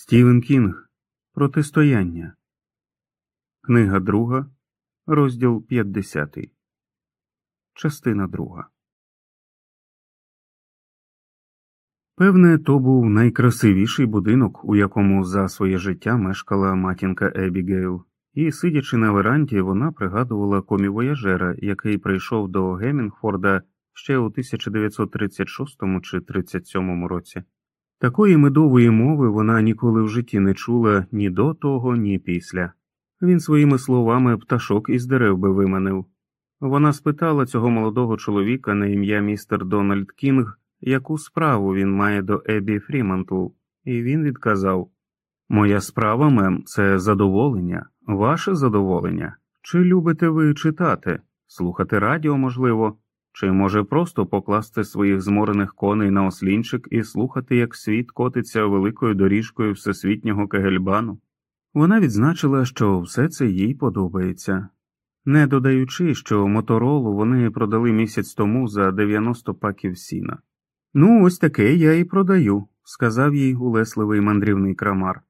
Стівен Кінг Протистояння. Книга друга, розділ 50. Частина друга. Певне, то був найкрасивіший будинок, у якому за своє життя мешкала матінка Ебігейл, і, сидячи на веранді, вона пригадувала комівояжера, який прийшов до Гемінгфорда ще у 1936 чи 37 році. Такої медової мови вона ніколи в житті не чула ні до того, ні після. Він своїми словами пташок із дерев би виманив. Вона спитала цього молодого чоловіка на ім'я містер Дональд Кінг, яку справу він має до Ебі Фрімантл, і він відказав Моя справа, мем, це задоволення, ваше задоволення. Чи любите ви читати, слухати радіо, можливо? Чи може просто покласти своїх зморених коней на ослінчик і слухати, як світ котиться великою доріжкою всесвітнього кегельбану? Вона відзначила, що все це їй подобається, не додаючи, що моторолу вони продали місяць тому за 90 паків сіна. Ну, ось таке я і продаю, сказав їй улесливий мандрівний крамар.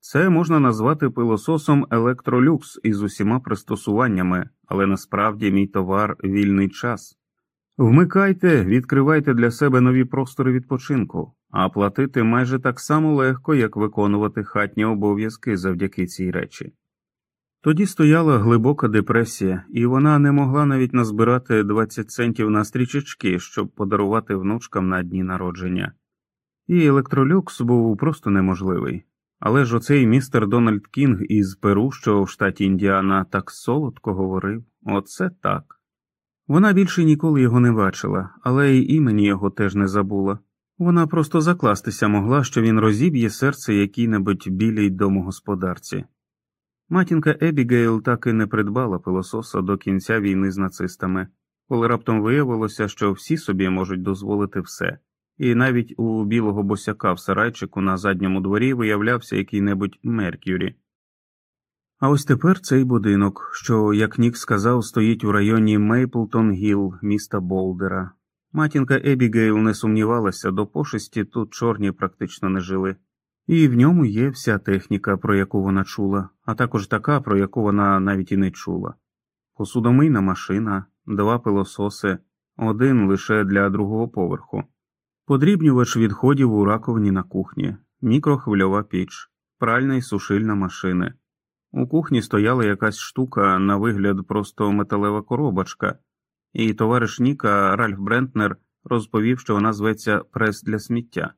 Це можна назвати пилососом електролюкс із усіма пристосуваннями, але насправді мій товар вільний час. Вмикайте, відкривайте для себе нові простори відпочинку, а платити майже так само легко, як виконувати хатні обов'язки завдяки цій речі. Тоді стояла глибока депресія, і вона не могла навіть назбирати 20 центів на стрічечки, щоб подарувати внучкам на дні народження. І електролюкс був просто неможливий. Але ж оцей містер Дональд Кінг із Перу, що в штаті Індіана, так солодко говорив оце так. Вона більше ніколи його не бачила, але й імені його теж не забула. Вона просто закластися могла, що він розіб'є серце якій-небудь білій домогосподарці. Матінка Ебігейл так і не придбала пилососа до кінця війни з нацистами, коли раптом виявилося, що всі собі можуть дозволити все, і навіть у білого босяка в сарайчику на задньому дворі виявлявся який-небудь Меркюрі. А ось тепер цей будинок, що, як Нік сказав, стоїть у районі Мейплтон Гіл, міста Болдера. Матінка Ебігейл не сумнівалася, до пошесті тут чорні практично не жили, і в ньому є вся техніка, про яку вона чула, а також така, про яку вона навіть і не чула. Посудомийна машина, два пилососи, один лише для другого поверху, подрібнювач відходів у раковині на кухні, мікрохвильова піч, пральна і сушильна машини. У кухні стояла якась штука, на вигляд, просто металева коробочка, і товариш Ніка Ральф Брентнер розповів, що вона зветься прес для сміття.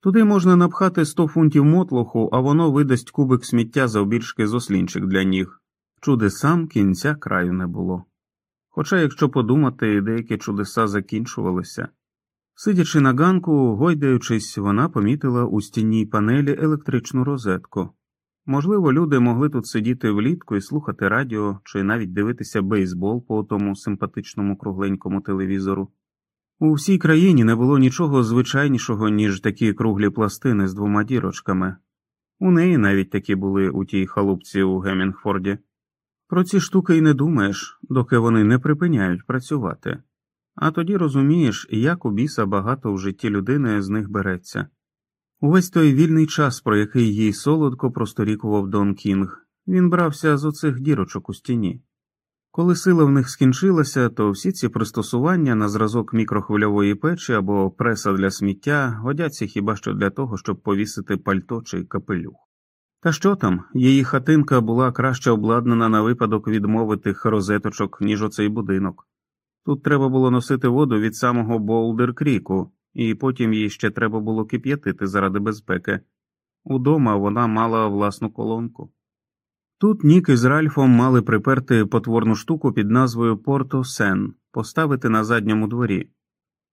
Туди можна напхати 100 фунтів мотлоху, а воно видасть кубик сміття завбільшки з ослінчик для ніг. Чудесам кінця краю не було. Хоча, якщо подумати, деякі чудеса закінчувалися. Сидячи на ганку, гойдаючись, вона помітила у стінній панелі електричну розетку. Можливо, люди могли тут сидіти влітку і слухати радіо чи навіть дивитися бейсбол по тому симпатичному кругленькому телевізору. У всій країні не було нічого звичайнішого, ніж такі круглі пластини з двома дірочками. У неї навіть такі були у тій халупці у Гемінгфорді. Про ці штуки й не думаєш, доки вони не припиняють працювати, а тоді розумієш, як у біса багато в житті людини з них береться. Увесь той вільний час, про який їй солодко просторікував Дон Кінг, він брався з оцих дірочок у стіні. Коли сила в них скінчилася, то всі ці пристосування на зразок мікрохвильової печі або преса для сміття годяться хіба що для того, щоб повісити пальто чи капелюх. Та що там, її хатинка була краще обладнана на випадок відмовитих розеточок, ніж оцей будинок. Тут треба було носити воду від самого Болдер Кріку, і потім їй ще треба було кип'ятити заради безпеки. Удома вона мала власну колонку. Тут Нік із Ральфом мали приперти потворну штуку під назвою Порто Сен, поставити на задньому дворі.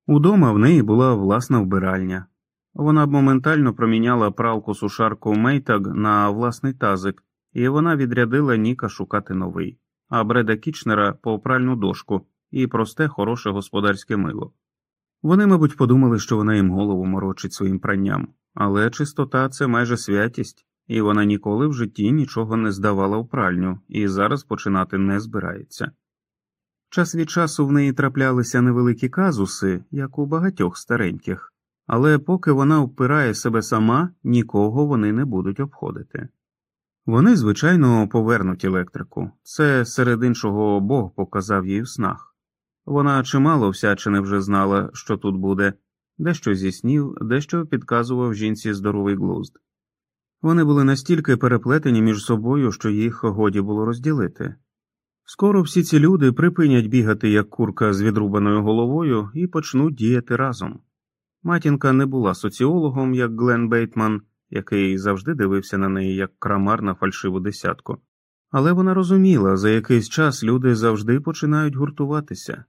Удома в неї була власна вбиральня. Вона б моментально проміняла пралку сушарку Мейтаг на власний тазик, і вона відрядила Ніка шукати новий, а Бреда Кічнера по пральну дошку і просте хороше господарське мило. Вони, мабуть, подумали, що вона їм голову морочить своїм пранням, але чистота це майже святість, і вона ніколи в житті нічого не здавала в пральню і зараз починати не збирається. Час від часу в неї траплялися невеликі казуси, як у багатьох стареньких, але поки вона впирає себе сама, нікого вони не будуть обходити. Вони, звичайно, повернуть електрику, це серед іншого Бог показав їй в снах. Вона чимало всячини вже знала, що тут буде, дещо зі снів, дещо підказував жінці здоровий глузд. Вони були настільки переплетені між собою, що їх годі було розділити. Скоро всі ці люди припинять бігати як курка з відрубаною головою і почнуть діяти разом. Матінка не була соціологом, як Глен Бейтман, який завжди дивився на неї як крамар на фальшиву десятку, але вона розуміла, за якийсь час люди завжди починають гуртуватися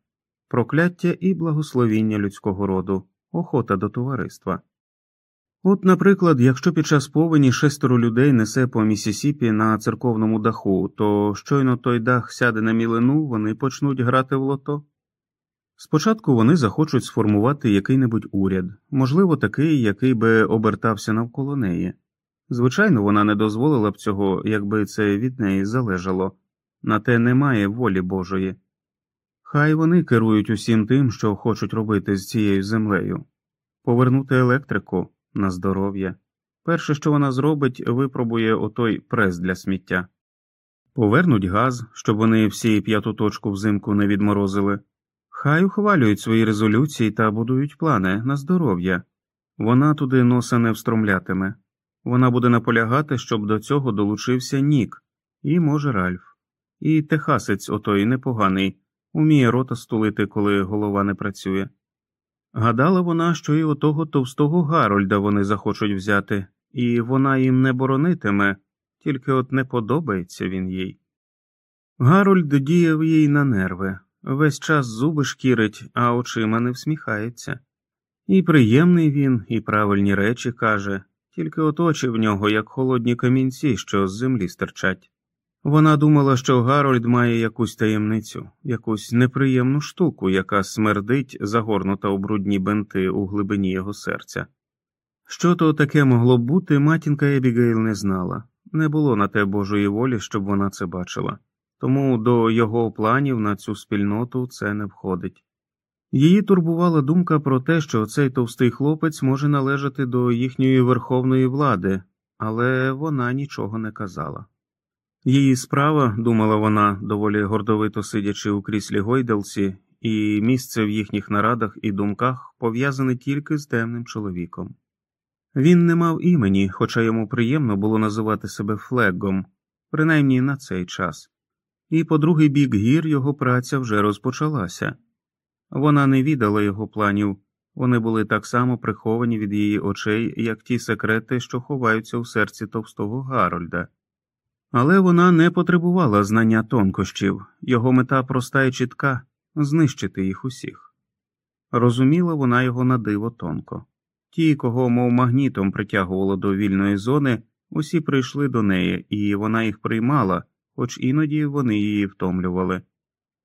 прокляття і благословіння людського роду, охота до товариства. От, наприклад, якщо під час повені шестеро людей несе по Місісіпі на церковному даху, то щойно той дах сяде на мілину, вони почнуть грати в лото. Спочатку вони захочуть сформувати який-небудь уряд, можливо, такий, який би обертався навколо неї. Звичайно, вона не дозволила б цього, якби це від неї залежало, на те немає волі Божої. Хай вони керують усім тим, що хочуть робити з цією землею, повернути електрику на здоров'я. Перше, що вона зробить, випробує отой прес для сміття, повернуть газ, щоб вони всі п'яту точку взимку не відморозили. Хай ухвалюють свої резолюції та будують плани на здоров'я. Вона туди носа не встромлятиме. Вона буде наполягати, щоб до цього долучився Нік, і, може, Ральф. І техасець отой непоганий, уміє рота стулити, коли голова не працює. Гадала вона, що і отого товстого Гарольда вони захочуть взяти, і вона їм не боронитиме, тільки от не подобається він їй. Гарольд діяв їй на нерви, весь час зуби шкірить, а очима не всміхається. І приємний він, і правильні речі каже, тільки от очі в нього, як холодні камінці, що з землі стирчать. Вона думала, що Гарольд має якусь таємницю, якусь неприємну штуку, яка смердить, загорнута у брудні бенти у глибині його серця. Що то таке могло бути, матінка Ебігейл не знала, не було на те Божої волі, щоб вона це бачила, тому до його планів на цю спільноту це не входить. Її турбувала думка про те, що цей товстий хлопець може належати до їхньої верховної влади, але вона нічого не казала. Її справа, думала вона, доволі гордовито сидячи у кріслі Гойделсі, і місце в їхніх нарадах і думках пов'язане тільки з темним чоловіком. Він не мав імені, хоча йому приємно було називати себе флегом, принаймні на цей час, і по другий бік гір його праця вже розпочалася. Вона не віддала його планів, вони були так само приховані від її очей, як ті секрети, що ховаються у серці товстого Гарольда. Але вона не потребувала знання тонкощів, його мета проста і чітка знищити їх усіх. Розуміла вона його на диво тонко. Ті, кого, мов магнітом, притягувало до вільної зони, усі прийшли до неї, і вона їх приймала, хоч іноді вони її втомлювали.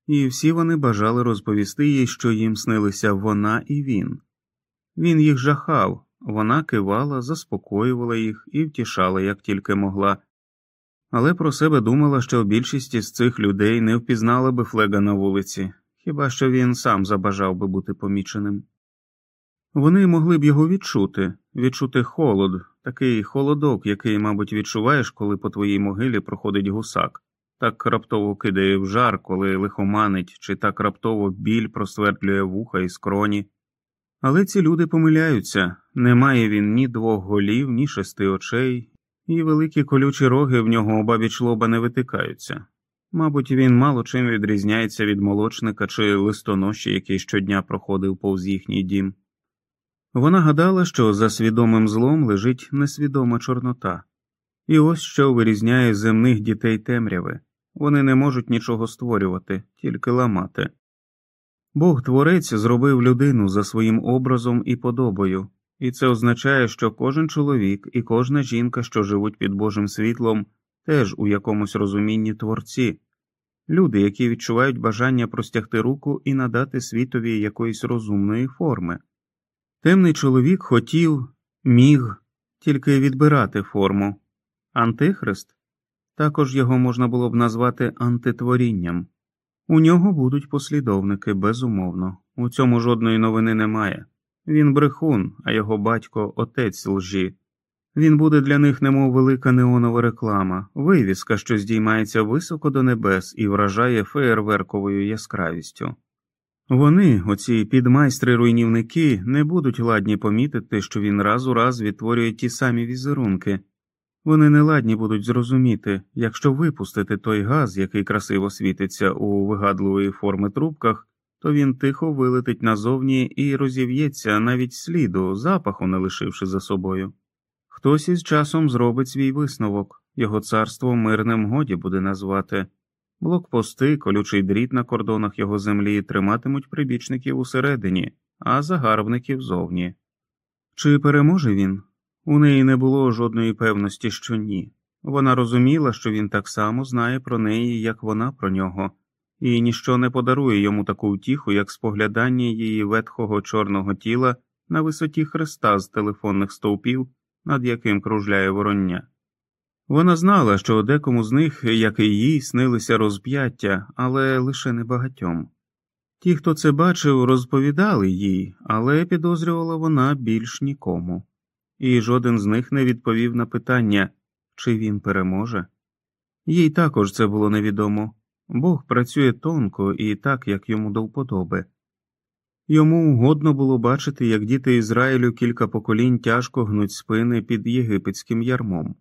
І всі вони бажали розповісти їй, що їм снилися вона і він. Він їх жахав, вона кивала, заспокоювала їх і втішала, як тільки могла але про себе думала, що більшість із цих людей не впізнала би флега на вулиці, хіба що він сам забажав би бути поміченим. Вони могли б його відчути, відчути холод, такий холодок, який, мабуть, відчуваєш, коли по твоїй могилі проходить гусак, так раптово кидає в жар, коли лихоманить, чи так раптово біль просвердлює вуха і скроні. Але ці люди помиляються немає він ні двох голів, ні шести очей, і великі колючі роги в нього обабіч лоба не витикаються. Мабуть, він мало чим відрізняється від молочника чи листоноші, який щодня проходив повз їхній дім. Вона гадала, що за свідомим злом лежить несвідома Чорнота, і ось що вирізняє земних дітей темряви вони не можуть нічого створювати, тільки ламати. Бог творець зробив людину за своїм образом і подобою, і це означає, що кожен чоловік і кожна жінка, що живуть під Божим світлом, теж у якомусь розумінні творці, люди, які відчувають бажання простягти руку і надати світові якоїсь розумної форми. Темний чоловік хотів, міг тільки відбирати форму. Антихрист також його можна було б назвати антитворінням. У нього будуть послідовники, безумовно, у цьому жодної новини немає. Він брехун, а його батько отець лжі. Він буде для них немов велика неонова реклама, вивіска, що здіймається високо до небес і вражає феєрверковою яскравістю. Вони, оці підмайстри руйнівники, не будуть ладні помітити, що він раз у раз відтворює ті самі візерунки. Вони не ладні будуть зрозуміти, якщо випустити той газ, який красиво світиться у вигадливої форми трубках, то він тихо вилетить назовні і розів'ється навіть сліду, запаху не лишивши за собою. Хтось із часом зробить свій висновок, його царство мирним годі буде назвати. Блокпости, колючий дріт на кордонах його землі триматимуть прибічників усередині, а загарбників зовні. Чи переможе він? У неї не було жодної певності, що ні. Вона розуміла, що він так само знає про неї, як вона про нього, і ніщо не подарує йому таку утіху, як споглядання її ветхого чорного тіла на висоті хреста з телефонних стовпів, над яким кружляє вороння. Вона знала, що декому з них, як і їй, снилися розп'яття, але лише небагатьом. Ті, хто це бачив, розповідали їй, але підозрювала вона більш нікому, і жоден з них не відповів на питання, чи він переможе. Їй також це було невідомо Бог працює тонко і так, як йому до вподоби. Йому угодно було бачити, як діти Ізраїлю кілька поколінь тяжко гнуть спини під єгипетським ярмом.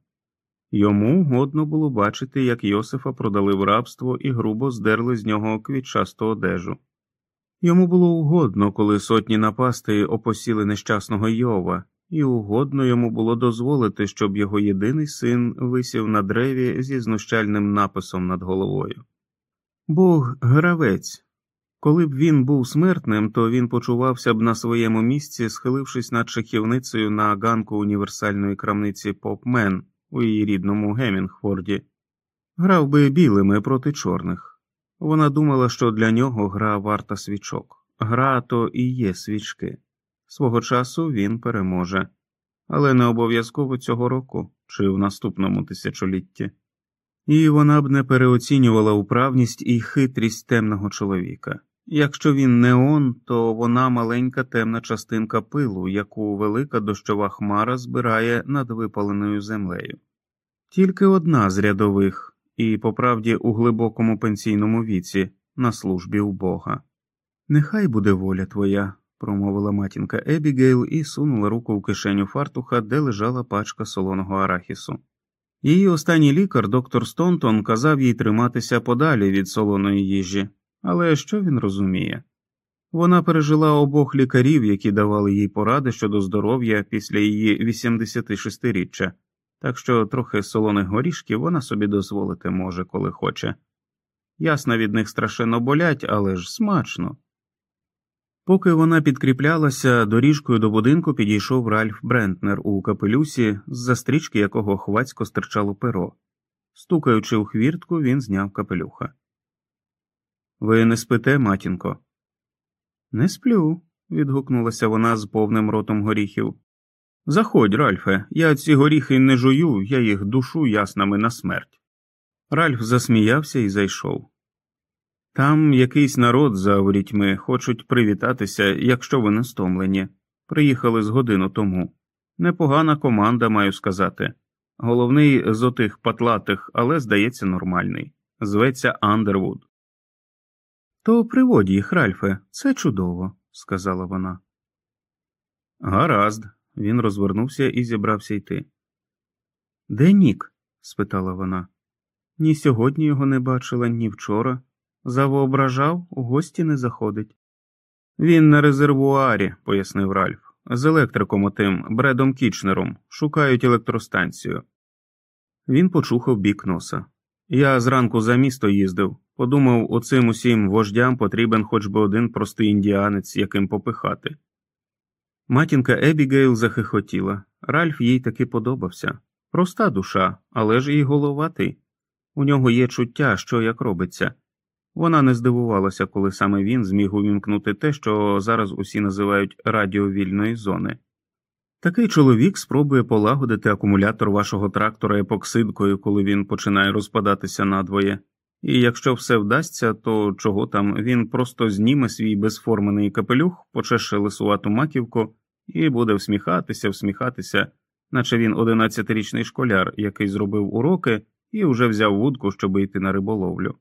Йому угодно було бачити, як Йосифа продали в рабство і грубо здерли з нього квітчасту одежу. Йому було угодно, коли сотні напастей опосіли нещасного Йова, і угодно йому було дозволити, щоб його єдиний син висів на древі зі знущальним написом над головою. Бог гравець. Коли б він був смертним, то він почувався б на своєму місці, схилившись над шахівницею на ганку універсальної крамниці Попмен у її рідному Гемінгфорді, грав би білими проти чорних. Вона думала, що для нього гра варта свічок. Гра то і є свічки. Свого часу він переможе, але не обов'язково цього року чи в наступному тисячолітті. І вона б не переоцінювала управність і хитрість темного чоловіка. Якщо він не он, то вона маленька темна частинка пилу, яку велика дощова хмара збирає над випаленою землею. Тільки одна з рядових, і по правді у глибокому пенсійному віці, на службі у Бога. Нехай буде воля твоя, промовила матінка Ебігейл і сунула руку в кишеню фартуха, де лежала пачка солоного арахісу. Її останній лікар, доктор Стонтон, казав їй триматися подалі від солоної їжі, але що він розуміє? Вона пережила обох лікарів, які давали їй поради щодо здоров'я після її 86-річчя, так що трохи солоних горішків вона собі дозволити може, коли хоче. Ясно, від них страшенно болять, але ж смачно. Поки вона підкріплялася, доріжкою до будинку підійшов Ральф Брентнер у капелюсі, з за стрічки якого хвацько стирчало перо. Стукаючи у хвіртку, він зняв капелюха. Ви не спите, матінко? Не сплю, відгукнулася вона з повним ротом горіхів. Заходь, Ральфе, я ці горіхи не жую, я їх душу яснами на смерть. Ральф засміявся і зайшов. Там якийсь народ за ворітьми хочуть привітатися, якщо ви не стомлені. Приїхали з годину тому. Непогана команда, маю сказати. Головний з отих патлатих, але, здається, нормальний. Зветься Андервуд. То приводь їх, Ральфе, це чудово, сказала вона. Гаразд. Він розвернувся і зібрався йти. Де Нік? спитала вона. Ні сьогодні його не бачила, ні вчора. Завоображав, у гості не заходить. Він на резервуарі, пояснив Ральф, з електриком отим Бредом Кічнером, шукають електростанцію. Він почухав бік носа. Я зранку за місто їздив, подумав, оцим усім вождям потрібен хоч би один простий індіанець, яким попихати. Матінка Ебігейл захихотіла. Ральф їй таки подобався. Проста душа, але ж і головатий. У нього є чуття, що як робиться. Вона не здивувалася, коли саме він зміг увімкнути те, що зараз усі називають радіо вільної зони. Такий чоловік спробує полагодити акумулятор вашого трактора епоксидкою, коли він починає розпадатися надвоє, і якщо все вдасться, то чого там він просто зніме свій безформений капелюх, почеше лисувату маківку і буде всміхатися, всміхатися, наче він одинадцятирічний школяр, який зробив уроки і вже взяв вудку, щоб йти на риболовлю.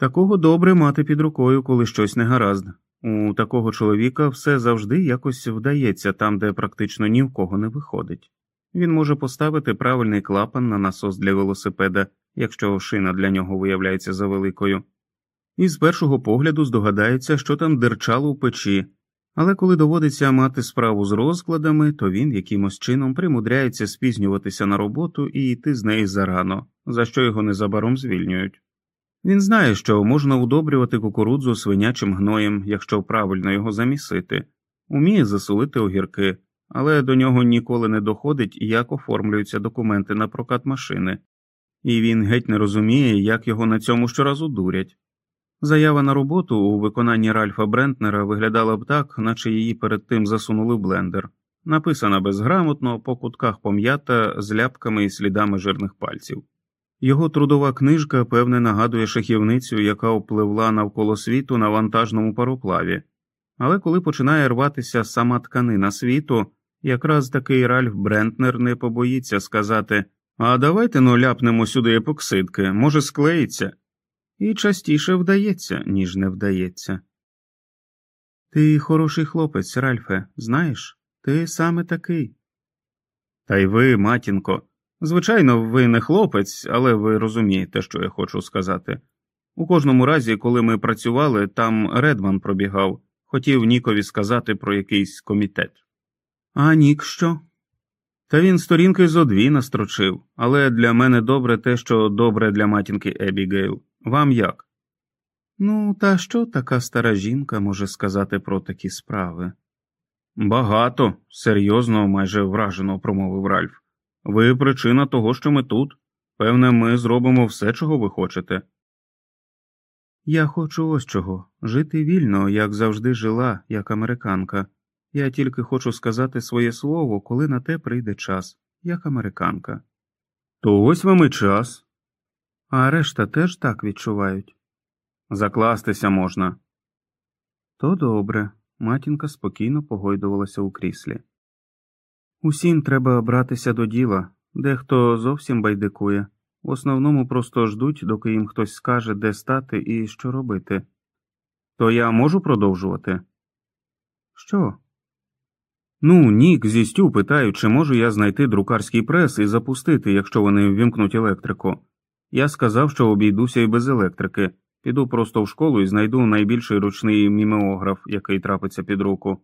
Такого добре мати під рукою, коли щось не гаразд. У такого чоловіка все завжди якось вдається там, де практично ні в кого не виходить. Він може поставити правильний клапан на насос для велосипеда, якщо шина для нього виявляється завеликою, і з першого погляду здогадається, що там дерчало в печі, але коли доводиться мати справу з розкладами, то він якимось чином примудряється спізнюватися на роботу і йти з неї зарано, за що його незабаром звільнюють. Він знає, що можна удобрювати кукурудзу свинячим гноєм, якщо правильно його замісити, уміє засолити огірки, але до нього ніколи не доходить, як оформлюються документи на прокат машини, і він геть не розуміє, як його на цьому щоразу дурять. Заява на роботу у виконанні Ральфа Брентнера виглядала б так, наче її перед тим засунули в блендер, написана безграмотно, по кутках пом'ята з ляпками і слідами жирних пальців. Його трудова книжка, певне, нагадує шахівницю, яка опливла навколо світу на вантажному пароплаві, але коли починає рватися сама тканина світу, якраз такий Ральф Брентнер не побоїться сказати А давайте ну ляпнемо сюди епоксидки, може, склеїться, і частіше вдається, ніж не вдається. Ти хороший хлопець, Ральфе, знаєш, ти саме такий. Та й ви, матінко. Звичайно, ви не хлопець, але ви розумієте, що я хочу сказати. У кожному разі, коли ми працювали, там Редман пробігав, хотів Нікові сказати про якийсь комітет. А Нік що? Та він сторінки зо дві настрочив, але для мене добре те, що добре для матінки Ебігейл. Вам як? Ну, та що така стара жінка може сказати про такі справи? Багато, серйозно, майже вражено промовив Ральф. Ви причина того, що ми тут. Певне, ми зробимо все, чого ви хочете. Я хочу ось чого жити вільно, як завжди жила, як американка. Я тільки хочу сказати своє слово, коли на те прийде час, як американка. То ось вам і час. А решта теж так відчувають. Закластися можна. То добре. Матінка спокійно погойдувалася у кріслі. Усім треба братися до діла, дехто зовсім байдикує, в основному просто ждуть, доки їм хтось скаже, де стати і що робити. То я можу продовжувати? Що? Ну, Нік зі Стю питають, чи можу я знайти друкарський прес і запустити, якщо вони ввімкнуть електрику. Я сказав, що обійдуся і без електрики, піду просто в школу і знайду найбільший ручний мімеограф, який трапиться під руку.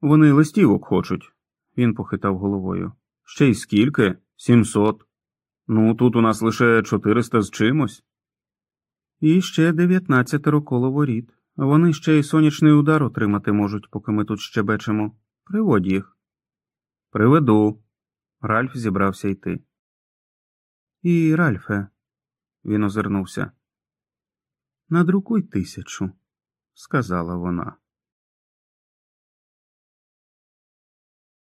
Вони листівок хочуть. Він похитав головою. Ще й скільки? Сімсот. Ну, тут у нас лише чотириста з чимось. І ще дев'ятнадцятеро коло воріт. Вони ще й сонячний удар отримати можуть, поки ми тут щебечемо. Приводь їх. Приведу. Ральф зібрався йти. І, Ральфе, він озирнувся. Надрукуй тисячу, сказала вона.